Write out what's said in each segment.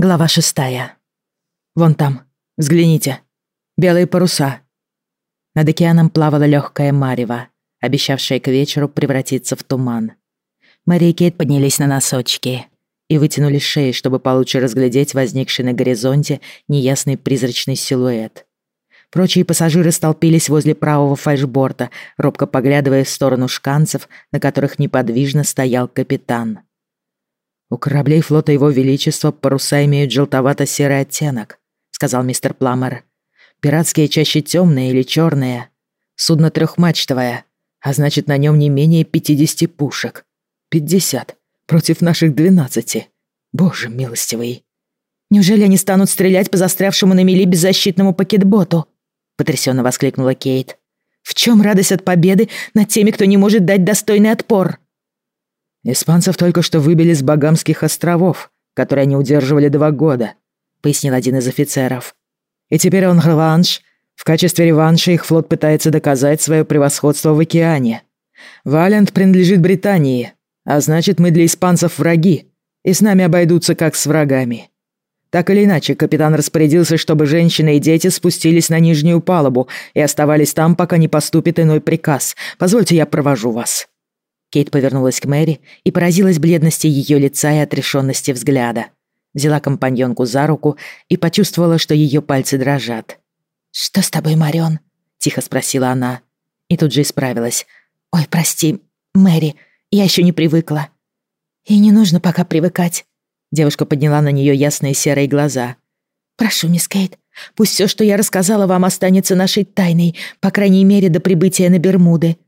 Глава шестая. Вон там, взгляните. Белые паруса. Над океаном плавала легкая марево, обещавшая к вечеру превратиться в туман. Мэри и Кейт поднялись на носочки и вытянули шеи, чтобы получше разглядеть возникший на горизонте неясный призрачный силуэт. Прочие пассажиры столпились возле правого фальшборта, робко поглядывая в сторону шканцев, на которых неподвижно стоял капитан. «У кораблей флота Его Величества паруса имеют желтовато-серый оттенок», — сказал мистер Пламер. «Пиратские чаще темные или черные. Судно трехмачтовое, а значит, на нем не менее 50 пушек. 50 против наших 12. Боже милостивый». «Неужели они станут стрелять по застрявшему на мели беззащитному пакетботу?» — потрясенно воскликнула Кейт. «В чем радость от победы над теми, кто не может дать достойный отпор?» «Испанцев только что выбили с Багамских островов, которые они удерживали два года», — пояснил один из офицеров. «И теперь он реванш. В качестве реванша их флот пытается доказать свое превосходство в океане. Валент принадлежит Британии, а значит, мы для испанцев враги, и с нами обойдутся как с врагами. Так или иначе, капитан распорядился, чтобы женщины и дети спустились на нижнюю палубу и оставались там, пока не поступит иной приказ. Позвольте, я провожу вас». Кейт повернулась к Мэри и поразилась бледности ее лица и отрешенности взгляда. Взяла компаньонку за руку и почувствовала, что ее пальцы дрожат. «Что с тобой, Марион?» — тихо спросила она. И тут же исправилась. «Ой, прости, Мэри, я еще не привыкла». «И не нужно пока привыкать». Девушка подняла на нее ясные серые глаза. «Прошу, мисс Кейт, пусть все, что я рассказала вам, останется нашей тайной, по крайней мере, до прибытия на Бермуды.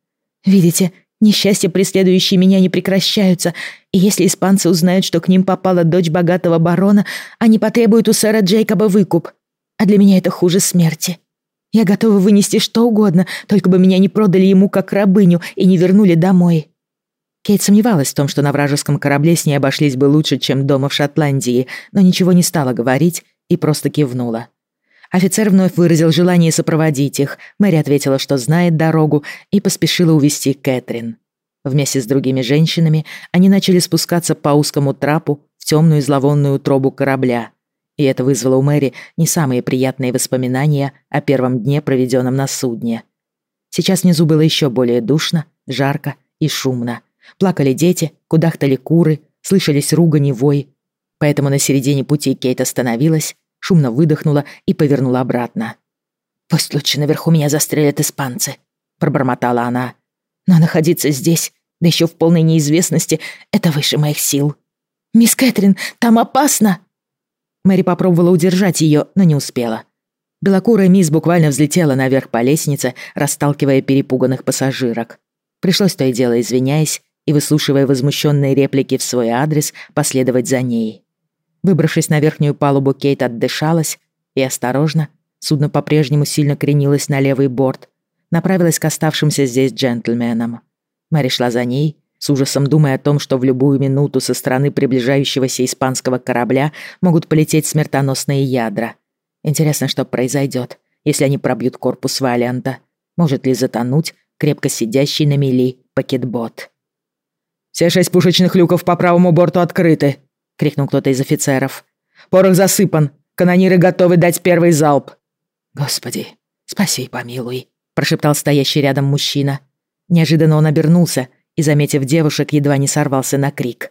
Видите, Несчастья, преследующие меня, не прекращаются, и если испанцы узнают, что к ним попала дочь богатого барона, они потребуют у сэра Джейкоба выкуп. А для меня это хуже смерти. Я готова вынести что угодно, только бы меня не продали ему как рабыню и не вернули домой». Кейт сомневалась в том, что на вражеском корабле с ней обошлись бы лучше, чем дома в Шотландии, но ничего не стала говорить и просто кивнула. Офицер вновь выразил желание сопроводить их. Мэри ответила, что знает дорогу, и поспешила увести Кэтрин. Вместе с другими женщинами они начали спускаться по узкому трапу в темную зловонную утробу корабля. И это вызвало у Мэри не самые приятные воспоминания о первом дне, проведенном на судне. Сейчас внизу было еще более душно, жарко и шумно. Плакали дети, кудахтали куры, слышались ругань и вой. Поэтому на середине пути Кейт остановилась шумно выдохнула и повернула обратно. «Пусть лучше наверху меня застрелят испанцы», — пробормотала она. «Но находиться здесь, да еще в полной неизвестности, это выше моих сил. Мисс Кэтрин, там опасно!» Мэри попробовала удержать ее, но не успела. Белокурая мисс буквально взлетела наверх по лестнице, расталкивая перепуганных пассажирок. Пришлось то и дело, извиняясь и выслушивая возмущенные реплики в свой адрес, последовать за ней. Выбравшись на верхнюю палубу, Кейт отдышалась и осторожно, судно по-прежнему сильно кренилось на левый борт, направилась к оставшимся здесь джентльменам. Мэри шла за ней, с ужасом думая о том, что в любую минуту со стороны приближающегося испанского корабля могут полететь смертоносные ядра. Интересно, что произойдет, если они пробьют корпус Валианта. Может ли затонуть крепко сидящий на мели пакетбот? «Все шесть пушечных люков по правому борту открыты», крикнул кто-то из офицеров. «Порох засыпан! Канониры готовы дать первый залп!» «Господи, спаси и помилуй!» прошептал стоящий рядом мужчина. Неожиданно он обернулся и, заметив девушек, едва не сорвался на крик.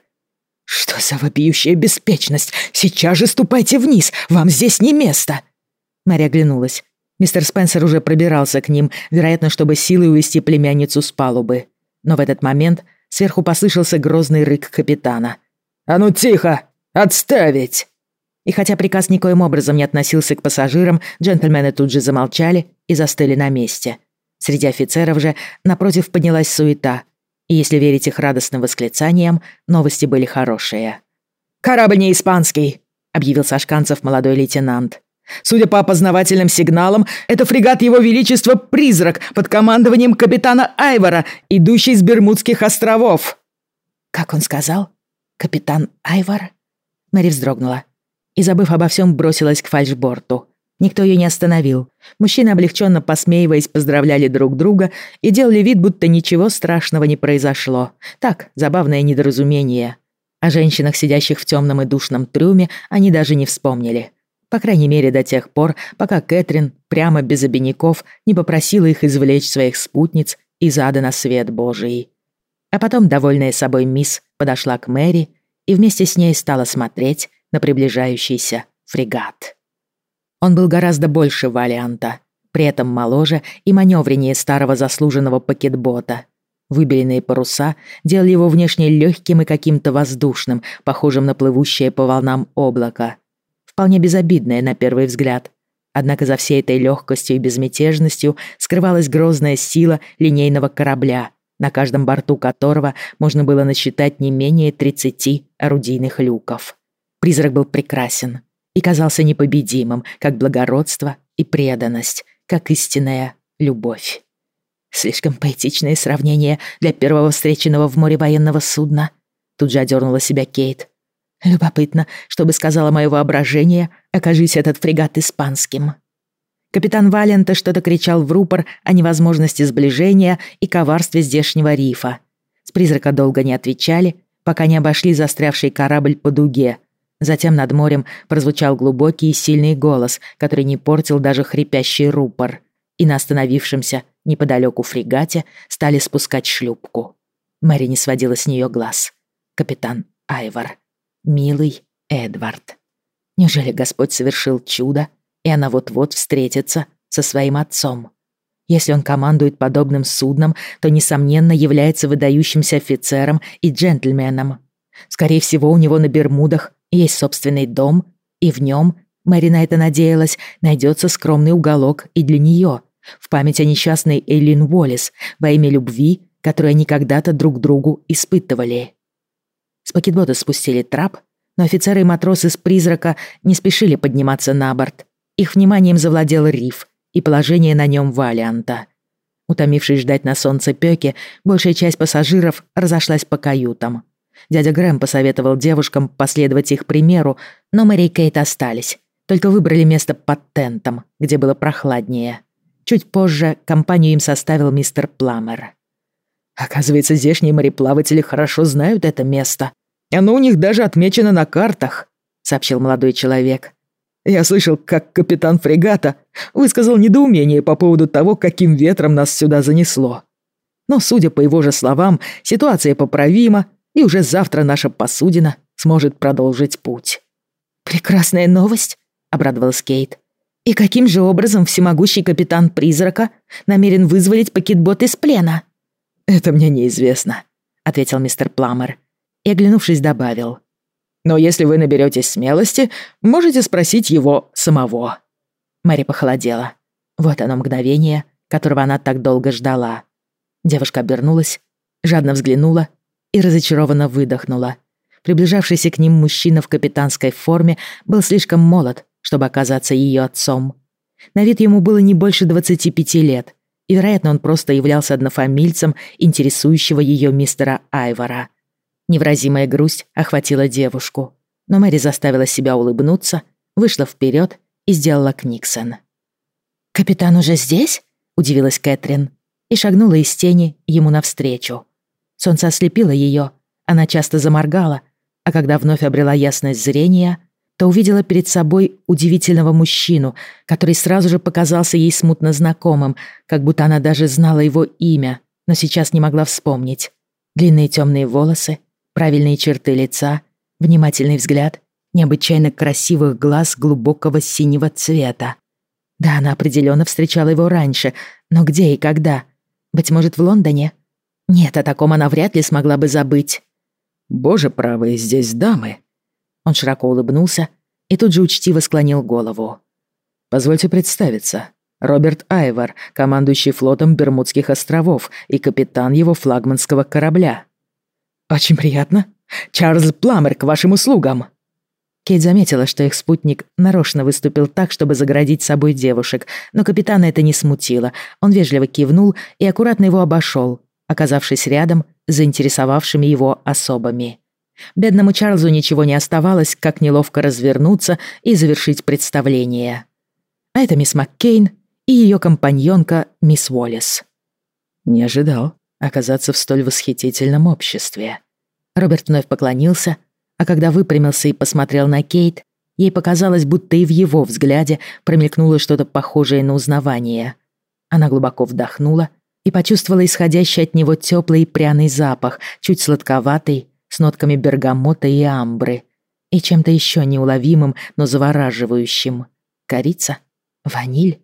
«Что за вопиющая беспечность? Сейчас же ступайте вниз! Вам здесь не место!» Мэри оглянулась. Мистер Спенсер уже пробирался к ним, вероятно, чтобы силой увести племянницу с палубы. Но в этот момент сверху послышался грозный рык капитана — «А ну тихо! Отставить!» И хотя приказ никоим образом не относился к пассажирам, джентльмены тут же замолчали и застыли на месте. Среди офицеров же, напротив, поднялась суета. И если верить их радостным восклицаниям, новости были хорошие. «Корабль не испанский!» — объявил Сашканцев молодой лейтенант. «Судя по опознавательным сигналам, это фрегат Его Величества «Призрак» под командованием капитана Айвора, идущий с Бермудских островов». «Как он сказал?» «Капитан Айвар?» Мэри вздрогнула и, забыв обо всем, бросилась к фальшборту. Никто ее не остановил. Мужчины, облегченно посмеиваясь, поздравляли друг друга и делали вид, будто ничего страшного не произошло. Так, забавное недоразумение. О женщинах, сидящих в темном и душном трюме, они даже не вспомнили. По крайней мере, до тех пор, пока Кэтрин, прямо без обиняков, не попросила их извлечь своих спутниц из ада на свет Божий. А потом, довольная собой мисс, подошла к Мэри и вместе с ней стала смотреть на приближающийся фрегат. Он был гораздо больше Валианта, при этом моложе и маневреннее старого заслуженного пакетбота. Выбеленные паруса делали его внешне легким и каким-то воздушным, похожим на плывущее по волнам облако. Вполне безобидное на первый взгляд. Однако за всей этой легкостью и безмятежностью скрывалась грозная сила линейного корабля, на каждом борту которого можно было насчитать не менее 30 орудийных люков. Призрак был прекрасен и казался непобедимым, как благородство и преданность, как истинная любовь. Слишком поэтичное сравнение для первого встреченного в море военного судна. Тут же одернула себя Кейт. Любопытно, что бы сказала мое воображение, окажись этот фрегат испанским. Капитан Валента что-то кричал в рупор о невозможности сближения и коварстве здешнего рифа. С призрака долго не отвечали, пока не обошли застрявший корабль по дуге. Затем над морем прозвучал глубокий и сильный голос, который не портил даже хрипящий рупор. И на остановившемся неподалеку фрегате стали спускать шлюпку. Мэри не сводила с нее глаз. Капитан Айвар. Милый Эдвард. Неужели Господь совершил чудо, и она вот-вот встретится со своим отцом? Если он командует подобным судном, то, несомненно, является выдающимся офицером и джентльменом. Скорее всего, у него на Бермудах есть собственный дом, и в нем, Мэри на это надеялась, найдется скромный уголок и для нее, в память о несчастной Эйлин Уоллес, во имя любви, которую они когда-то друг другу испытывали. С пакетбота спустили трап, но офицеры и матросы с призрака не спешили подниматься на борт. Их вниманием завладел риф и положение на нем Валианта. Утомившись ждать на солнце пёки, большая часть пассажиров разошлась по каютам. Дядя Грэм посоветовал девушкам последовать их примеру, но Мэри и Кейт остались, только выбрали место под тентом, где было прохладнее. Чуть позже компанию им составил мистер Пламер. «Оказывается, здешние мореплаватели хорошо знают это место. Оно у них даже отмечено на картах», — сообщил молодой человек. «Я слышал, как капитан фрегата высказал недоумение по поводу того, каким ветром нас сюда занесло. Но, судя по его же словам, ситуация поправима, и уже завтра наша посудина сможет продолжить путь». «Прекрасная новость», — обрадовалась Кейт. И каким же образом всемогущий капитан Призрака намерен вызволить пакетбот из плена? Это мне неизвестно, ответил мистер Пламер и, оглянувшись, добавил. Но если вы наберетесь смелости, можете спросить его самого. Мэри похолодела. Вот оно мгновение, которого она так долго ждала. Девушка обернулась, жадно взглянула и разочарованно выдохнула. Приближавшийся к ним мужчина в капитанской форме был слишком молод, чтобы оказаться ее отцом. На вид ему было не больше 25 лет, и, вероятно, он просто являлся однофамильцем интересующего ее мистера Айвора. Невразимая грусть охватила девушку, но Мэри заставила себя улыбнуться, вышла вперед и сделала Книксон. «Капитан уже здесь?» — удивилась Кэтрин и шагнула из тени ему навстречу. Солнце ослепило ее, она часто заморгала, а когда вновь обрела ясность зрения — то увидела перед собой удивительного мужчину, который сразу же показался ей смутно знакомым, как будто она даже знала его имя, но сейчас не могла вспомнить. Длинные темные волосы, правильные черты лица, внимательный взгляд, необычайно красивых глаз глубокого синего цвета. Да, она определенно встречала его раньше, но где и когда? Быть может, в Лондоне? Нет, о таком она вряд ли смогла бы забыть. «Боже правый, здесь дамы», он широко улыбнулся и тут же учтиво склонил голову. «Позвольте представиться. Роберт Айвар, командующий флотом Бермудских островов и капитан его флагманского корабля». «Очень приятно. Чарльз Пламер к вашим услугам!» Кейт заметила, что их спутник нарочно выступил так, чтобы заградить собой девушек, но капитана это не смутило. Он вежливо кивнул и аккуратно его обошел, оказавшись рядом с заинтересовавшими его особами. Бедному Чарльзу ничего не оставалось, как неловко развернуться и завершить представление. А это мисс Маккейн и ее компаньонка мисс Уоллес. Не ожидал оказаться в столь восхитительном обществе. Роберт вновь поклонился, А когда выпрямился и посмотрел на Кейт, ей показалось, будто и в его взгляде промелькнуло что-то похожее на узнавание. Она глубоко вдохнула и почувствовала исходящий от него теплый и пряный запах, чуть сладковатый, с нотками бергамота и амбры, и чем-то еще неуловимым, но завораживающим. Корица? Ваниль?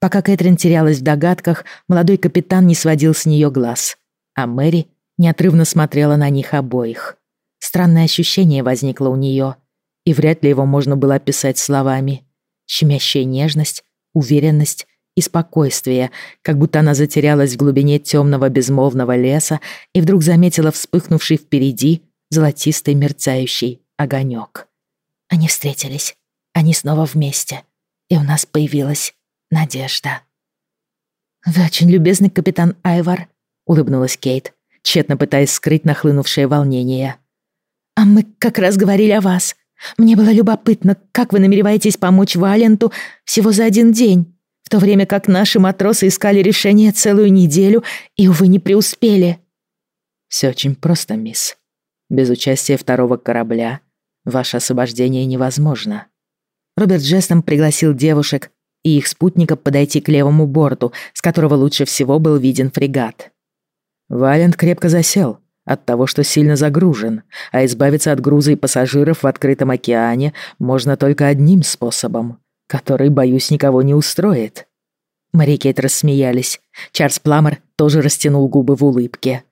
Пока Кэтрин терялась в догадках, молодой капитан не сводил с нее глаз, а Мэри неотрывно смотрела на них обоих. Странное ощущение возникло у нее, и вряд ли его можно было описать словами. Щемящая нежность, уверенность и спокойствие, как будто она затерялась в глубине темного безмолвного леса и вдруг заметила вспыхнувший впереди золотистый мерцающий огонек. Они встретились, они снова вместе, и у нас появилась надежда. «Вы очень любезный капитан Айвар», — улыбнулась Кейт, тщетно пытаясь скрыть нахлынувшее волнение. «А мы как раз говорили о вас. Мне было любопытно, как вы намереваетесь помочь Валенту всего за один день, в то время как наши матросы искали решение целую неделю и, увы, не преуспели». «Все очень просто, мисс. Без участия второго корабля ваше освобождение невозможно». Роберт жестом пригласил девушек и их спутника подойти к левому борту, с которого лучше всего был виден фрегат. Валент крепко засел, от того, что сильно загружен, а избавиться от груза и пассажиров в открытом океане можно только одним способом, который, боюсь, никого не устроит. Мари Кейт рассмеялись. Чарльз Пламер тоже растянул губы в улыбке.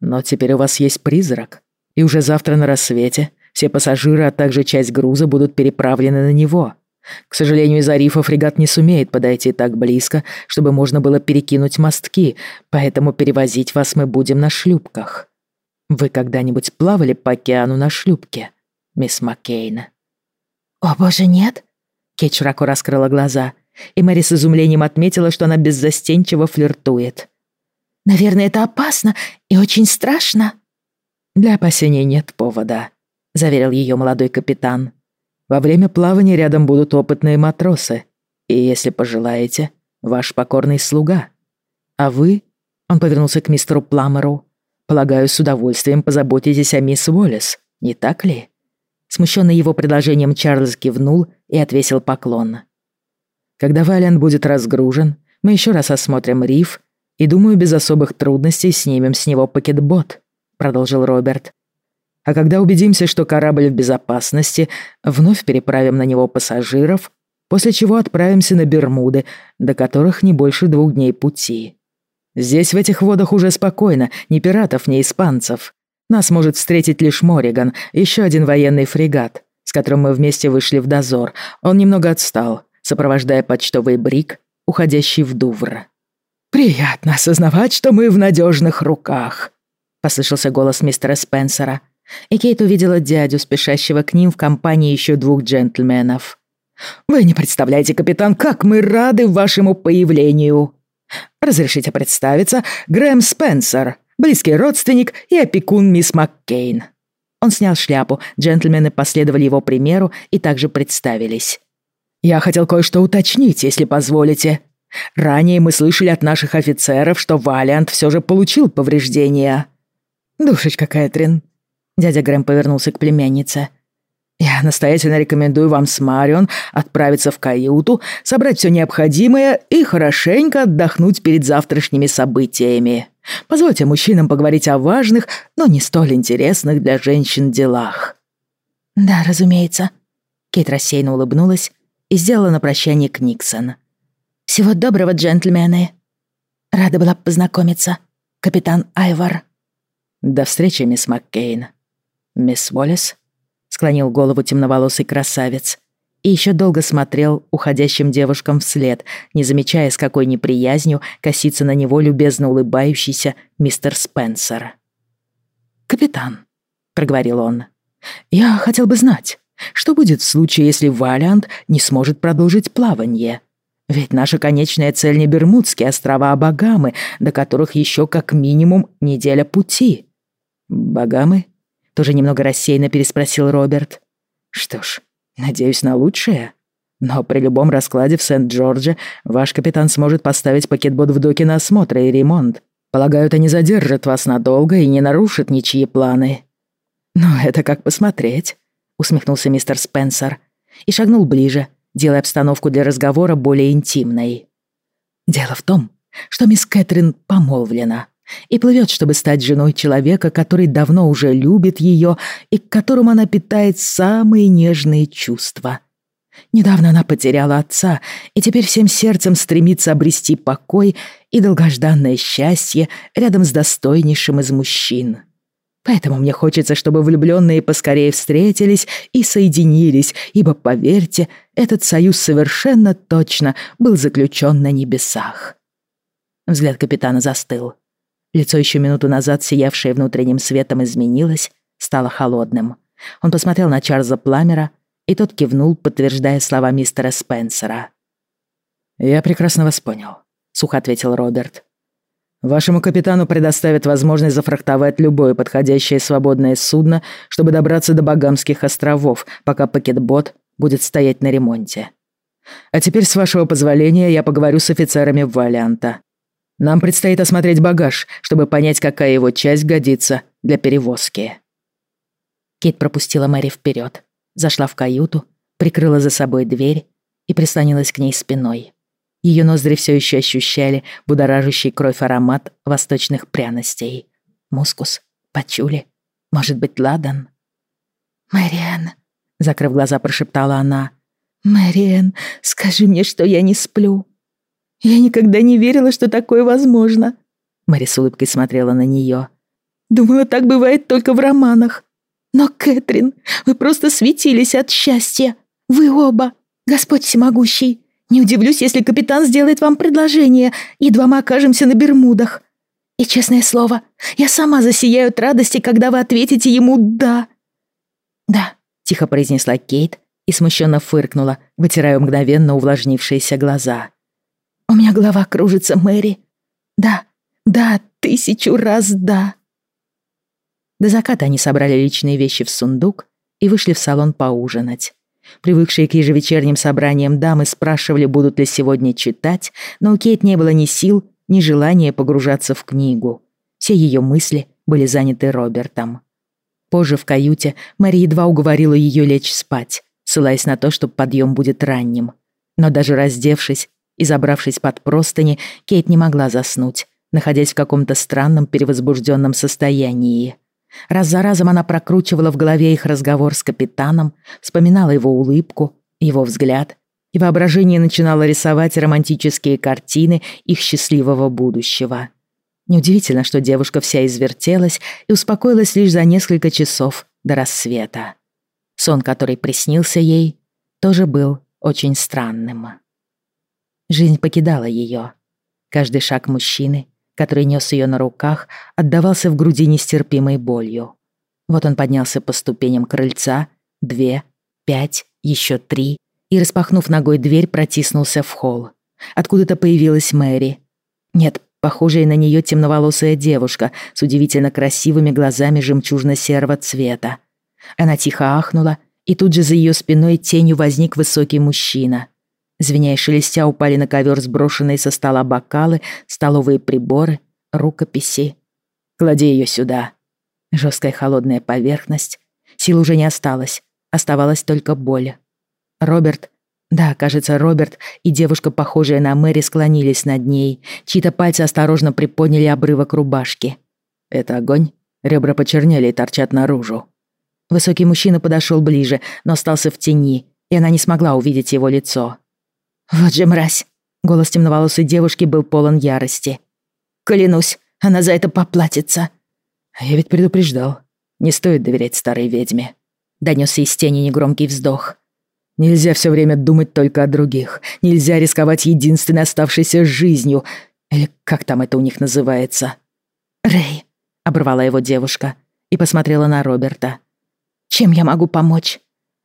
«Но теперь у вас есть призрак, и уже завтра на рассвете все пассажиры, а также часть груза будут переправлены на него. К сожалению, из-за рифа фрегат не сумеет подойти так близко, чтобы можно было перекинуть мостки, поэтому перевозить вас мы будем на шлюпках». Вы когда-нибудь плавали по океану на шлюпке, мисс Маккейн? О, боже, нет. Кейт широко раскрыла глаза, и Мэри с изумлением отметила, что она беззастенчиво флиртует. Наверное, это опасно и очень страшно. Для опасений нет повода, заверил ее молодой капитан. Во время плавания рядом будут опытные матросы, и, если пожелаете, ваш покорный слуга. А вы, он повернулся к мистеру Пламеру, Полагаю, с удовольствием позаботитесь о мисс Уоллес, не так ли?» Смущенный его предложением, Чарльз кивнул и отвесил поклон. «Когда Валиант будет разгружен, мы еще раз осмотрим риф и, думаю, без особых трудностей снимем с него пакетбот», — продолжил Роберт. «А когда убедимся, что корабль в безопасности, вновь переправим на него пассажиров, после чего отправимся на Бермуды, до которых не больше двух дней пути». Здесь в этих водах уже спокойно, ни пиратов, ни испанцев. Нас может встретить лишь Мориган, еще один военный фрегат, с которым мы вместе вышли в дозор. Он немного отстал, сопровождая почтовый брик, уходящий в Дувр. «Приятно осознавать, что мы в надежных руках», — послышался голос мистера Спенсера. И Кейт увидела дядю, спешащего к ним в компании еще двух джентльменов. «Вы не представляете, капитан, как мы рады вашему появлению!» Разрешите представиться, Грэм Спенсер, близкий родственник и опекун мисс Маккейн». Он снял шляпу, джентльмены последовали его примеру и также представились. «Я хотел кое-что уточнить, если позволите. Ранее мы слышали от наших офицеров, что Валиант все же получил повреждения». «Душечка Кэтрин». Дядя Грэм повернулся к племяннице. Я настоятельно рекомендую вам с Марион отправиться в каюту, собрать все необходимое и хорошенько отдохнуть перед завтрашними событиями. Позвольте мужчинам поговорить о важных, но не столь интересных для женщин делах». «Да, разумеется». Кейт рассеянно улыбнулась и сделала на прощание Книксон. «Всего доброго, джентльмены. Рада была познакомиться, капитан Айвар». «До встречи, мисс Маккейн. Мисс Уоллес?» склонил голову темноволосый красавец. И еще долго смотрел уходящим девушкам вслед, не замечая, с какой неприязнью косится на него любезно улыбающийся мистер Спенсер. «Капитан», — проговорил он, — «я хотел бы знать, что будет в случае, если Валиант не сможет продолжить плавание?» Ведь наша конечная цель не Бермудские острова, а Багамы, до которых еще как минимум неделя пути. Багамы? Тоже немного рассеянно переспросил Роберт. Что ж, надеюсь на лучшее. Но при любом раскладе в Сент-Джордже ваш капитан сможет поставить пакетбот в доке на осмотр и ремонт. Полагаю, это не задержит вас надолго и не нарушит ничьи планы. «Ну, это как посмотреть», — усмехнулся мистер Спенсер и шагнул ближе, делая обстановку для разговора более интимной. «Дело в том, что мисс Кэтрин помолвлена и плывет, чтобы стать женой человека, который давно уже любит ее и к которому она питает самые нежные чувства. Недавно она потеряла отца и теперь всем сердцем стремится обрести покой и долгожданное счастье рядом с достойнейшим из мужчин. Поэтому мне хочется, чтобы влюбленные поскорее встретились и соединились, ибо, поверьте, этот союз совершенно точно был заключен на небесах. Взгляд капитана застыл. Лицо еще минуту назад, сиявшее внутренним светом, изменилось, стало холодным. Он посмотрел на Чарльза Пламера, и тот кивнул, подтверждая слова мистера Спенсера. «Я прекрасно вас понял», — сухо ответил Роберт. «Вашему капитану предоставят возможность зафрахтовать любое подходящее свободное судно, чтобы добраться до Багамских островов, пока пакетбот будет стоять на ремонте. А теперь, с вашего позволения, я поговорю с офицерами Валианта. Нам предстоит осмотреть багаж, чтобы понять, какая его часть годится для перевозки». Кит пропустила Мэри вперед, зашла в каюту, прикрыла за собой дверь и прислонилась к ней спиной. Ее ноздри все еще ощущали будоражащий кровь аромат восточных пряностей. Мускус, пачули, может быть, ладан? «Мэриэн», — закрыв глаза, прошептала она. «Мэриэн, скажи мне, что я не сплю». Я никогда не верила, что такое возможно. Мэри с улыбкой смотрела на нее. Думала, так бывает только в романах. Но, Кэтрин, вы просто светились от счастья. Вы оба. Господь всемогущий. Не удивлюсь, если капитан сделает вам предложение, едва мы окажемся на Бермудах. И, честное слово, я сама засияю от радости, когда вы ответите ему «да». «Да», — тихо произнесла Кейт и смущенно фыркнула, вытирая мгновенно увлажнившиеся глаза. У меня голова кружится, Мэри. Да, да, тысячу раз да. До заката они собрали личные вещи в сундук и вышли в салон поужинать. Привыкшие к ежевечерним собраниям дамы спрашивали, будут ли сегодня читать, но у Кейт не было ни сил, ни желания погружаться в книгу. Все ее мысли были заняты Робертом. Позже в каюте Мэри едва уговорила ее лечь спать, ссылаясь на то, что подъем будет ранним. Но даже раздевшись, и забравшись под простыни, Кейт не могла заснуть, находясь в каком-то странном перевозбужденном состоянии. Раз за разом она прокручивала в голове их разговор с капитаном, вспоминала его улыбку, его взгляд, и воображение начинало рисовать романтические картины их счастливого будущего. Неудивительно, что девушка вся извертелась и успокоилась лишь за несколько часов до рассвета. Сон, который приснился ей, тоже был очень странным. Жизнь покидала ее. Каждый шаг мужчины, который нес ее на руках, отдавался в груди нестерпимой болью. Вот он поднялся по ступеням крыльца, две, пять, еще три, и, распахнув ногой дверь, протиснулся в холл. Откуда-то появилась Мэри. Нет, похожая на нее темноволосая девушка с удивительно красивыми глазами жемчужно-серого цвета. Она тихо ахнула, и тут же за ее спиной тенью возник высокий мужчина. Звеня и шелестя упали на ковер сброшенные со стола бокалы, столовые приборы, рукописи. «Клади ее сюда». Жесткая холодная поверхность. Сил уже не осталось. Оставалась только боль. Роберт... Да, кажется, Роберт и девушка, похожая на Мэри, склонились над ней. Чьи-то пальцы осторожно приподняли обрывок рубашки. «Это огонь?» Ребра почернели и торчат наружу. Высокий мужчина подошел ближе, но остался в тени, и она не смогла увидеть его лицо. «Вот же мразь!» Голос темноволосой девушки был полон ярости. «Клянусь, она за это поплатится!» «А «Я ведь предупреждал. Не стоит доверять старой ведьме». Донесся из тени негромкий вздох. «Нельзя все время думать только о других. Нельзя рисковать единственной оставшейся жизнью. Или как там это у них называется?» «Рэй», — оборвала его девушка и посмотрела на Роберта. «Чем я могу помочь?»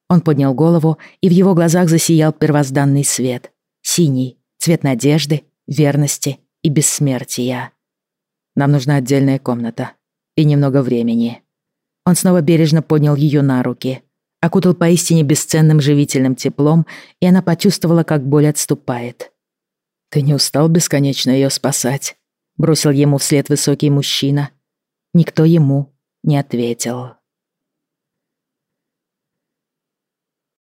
Он поднял голову, и в его глазах засиял первозданный свет. Синий, цвет надежды, верности и бессмертия. Нам нужна отдельная комната и немного времени. Он снова бережно поднял ее на руки, окутал поистине бесценным живительным теплом, и она почувствовала, как боль отступает. «Ты не устал бесконечно ее спасать?» — бросил ему вслед высокий мужчина. Никто ему не ответил.